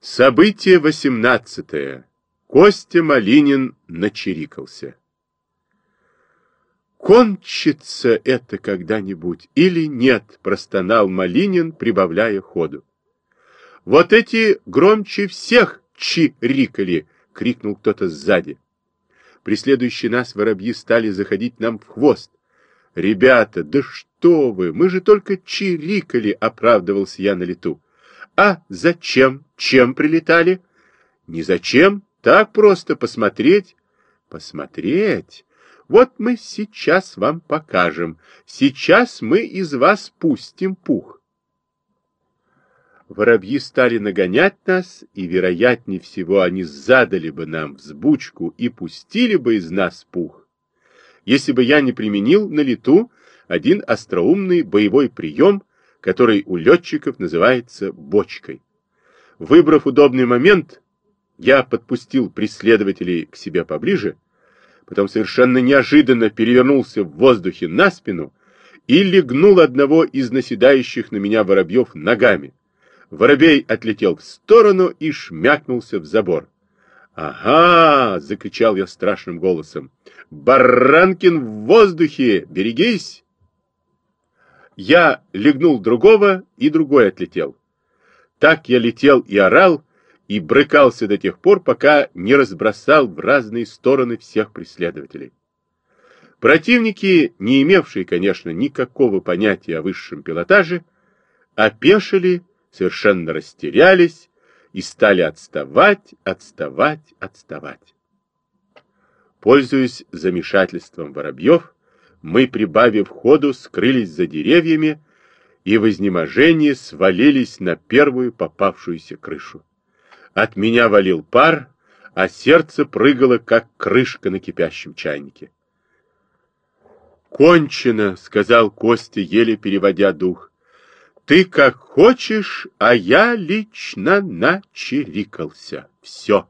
Событие восемнадцатое. Костя Малинин начерикался. «Кончится это когда-нибудь или нет?» — простонал Малинин, прибавляя ходу. «Вот эти громче всех чирикали!» — крикнул кто-то сзади. Преследующие нас воробьи стали заходить нам в хвост. «Ребята, да что вы! Мы же только чирикали!» — оправдывался я на лету. А зачем? Чем прилетали? Не зачем, так просто посмотреть. Посмотреть? Вот мы сейчас вам покажем. Сейчас мы из вас пустим пух. Воробьи стали нагонять нас, и, вероятнее всего, они задали бы нам взбучку и пустили бы из нас пух, если бы я не применил на лету один остроумный боевой прием, который у летчиков называется бочкой. Выбрав удобный момент, я подпустил преследователей к себе поближе, потом совершенно неожиданно перевернулся в воздухе на спину и легнул одного из наседающих на меня воробьев ногами. Воробей отлетел в сторону и шмякнулся в забор. «Ага!» — закричал я страшным голосом. «Баранкин в воздухе! Берегись!» Я легнул другого, и другой отлетел. Так я летел и орал, и брыкался до тех пор, пока не разбросал в разные стороны всех преследователей. Противники, не имевшие, конечно, никакого понятия о высшем пилотаже, опешили, совершенно растерялись и стали отставать, отставать, отставать. Пользуясь замешательством воробьев, мы, прибавив ходу, скрылись за деревьями и в изнеможении свалились на первую попавшуюся крышу. От меня валил пар, а сердце прыгало, как крышка на кипящем чайнике. «Кончено», — сказал Костя, еле переводя дух. «Ты как хочешь, а я лично начерикался. Все».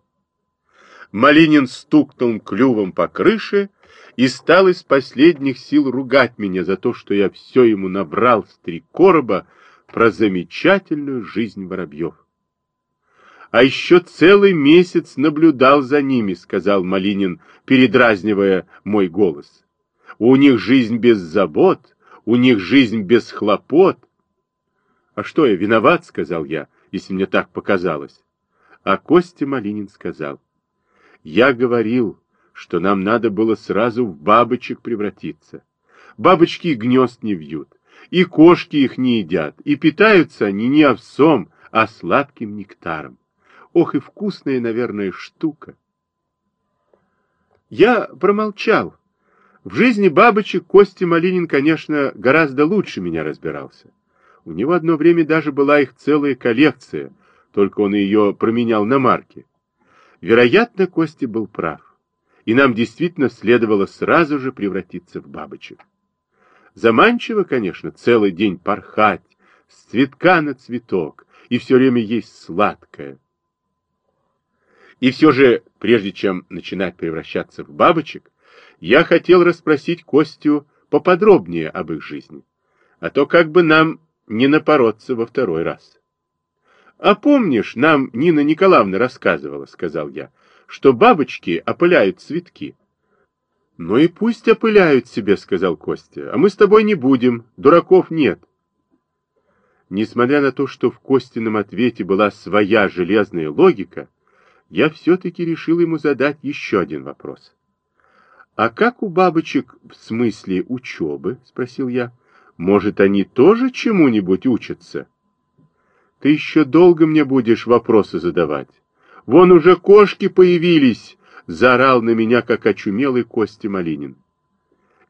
Малинин стукнул клювом по крыше, и стал из последних сил ругать меня за то, что я все ему набрал с три короба про замечательную жизнь воробьев. А еще целый месяц наблюдал за ними, сказал Малинин, передразнивая мой голос. У них жизнь без забот, у них жизнь без хлопот. А что я виноват, сказал я, если мне так показалось. А Костя Малинин сказал, я говорил, что нам надо было сразу в бабочек превратиться. Бабочки гнезд не вьют, и кошки их не едят, и питаются они не овсом, а сладким нектаром. Ох, и вкусная, наверное, штука. Я промолчал. В жизни бабочек Костя Малинин, конечно, гораздо лучше меня разбирался. У него одно время даже была их целая коллекция, только он ее променял на марки. Вероятно, Костя был прав и нам действительно следовало сразу же превратиться в бабочек. Заманчиво, конечно, целый день порхать, с цветка на цветок, и все время есть сладкое. И все же, прежде чем начинать превращаться в бабочек, я хотел расспросить Костю поподробнее об их жизни, а то как бы нам не напороться во второй раз. — А помнишь, нам Нина Николаевна рассказывала, — сказал я, что бабочки опыляют цветки. — Ну и пусть опыляют себе, — сказал Костя, — а мы с тобой не будем, дураков нет. Несмотря на то, что в Костином ответе была своя железная логика, я все-таки решил ему задать еще один вопрос. — А как у бабочек в смысле учебы? — спросил я. — Может, они тоже чему-нибудь учатся? — Ты еще долго мне будешь вопросы задавать. Вон уже кошки появились!» — заорал на меня, как очумелый Костя Малинин.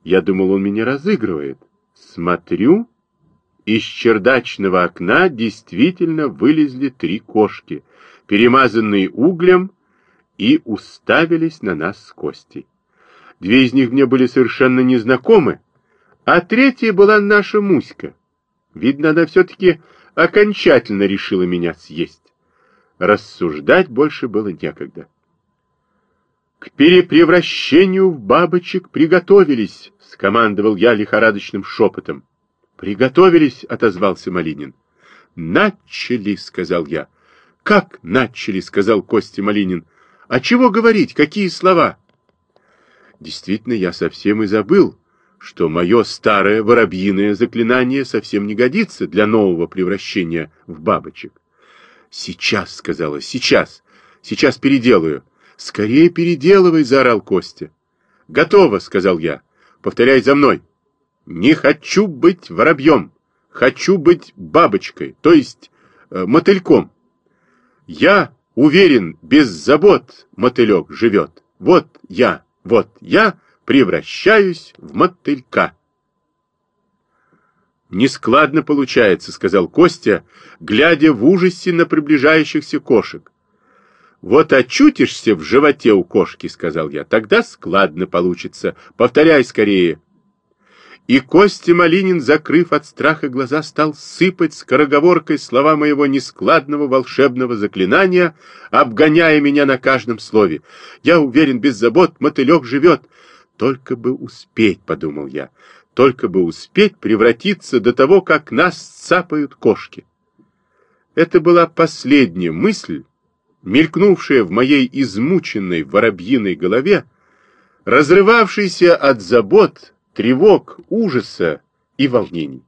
Я думал, он меня разыгрывает. Смотрю, из чердачного окна действительно вылезли три кошки, перемазанные углем, и уставились на нас с Костей. Две из них мне были совершенно незнакомы, а третья была наша Муська. Видно, она все-таки окончательно решила меня съесть. Рассуждать больше было некогда. «К перепревращению в бабочек приготовились!» — скомандовал я лихорадочным шепотом. «Приготовились!» — отозвался Малинин. «Начали!» — сказал я. Как начали, сказал Костя Малинин. А чего говорить, какие слова? Действительно, я совсем и забыл, что мое старое воробьиное заклинание совсем не годится для нового превращения в бабочек. «Сейчас», — сказала, — «сейчас, сейчас переделаю». «Скорее переделывай», — заорал Костя. «Готово», — сказал я. «Повторяй за мной». «Не хочу быть воробьем, хочу быть бабочкой, то есть э, мотыльком». «Я уверен, без забот мотылек живет. Вот я, вот я превращаюсь в мотылька». «Нескладно получается», — сказал Костя, глядя в ужасе на приближающихся кошек. «Вот очутишься в животе у кошки», — сказал я, — «тогда складно получится. Повторяй скорее». И Костя Малинин, закрыв от страха глаза, стал сыпать скороговоркой слова моего нескладного волшебного заклинания, обгоняя меня на каждом слове. «Я уверен, без забот мотылек живет». «Только бы успеть», — подумал я, — только бы успеть превратиться до того, как нас цапают кошки. Это была последняя мысль, мелькнувшая в моей измученной воробьиной голове, разрывавшейся от забот, тревог, ужаса и волнений.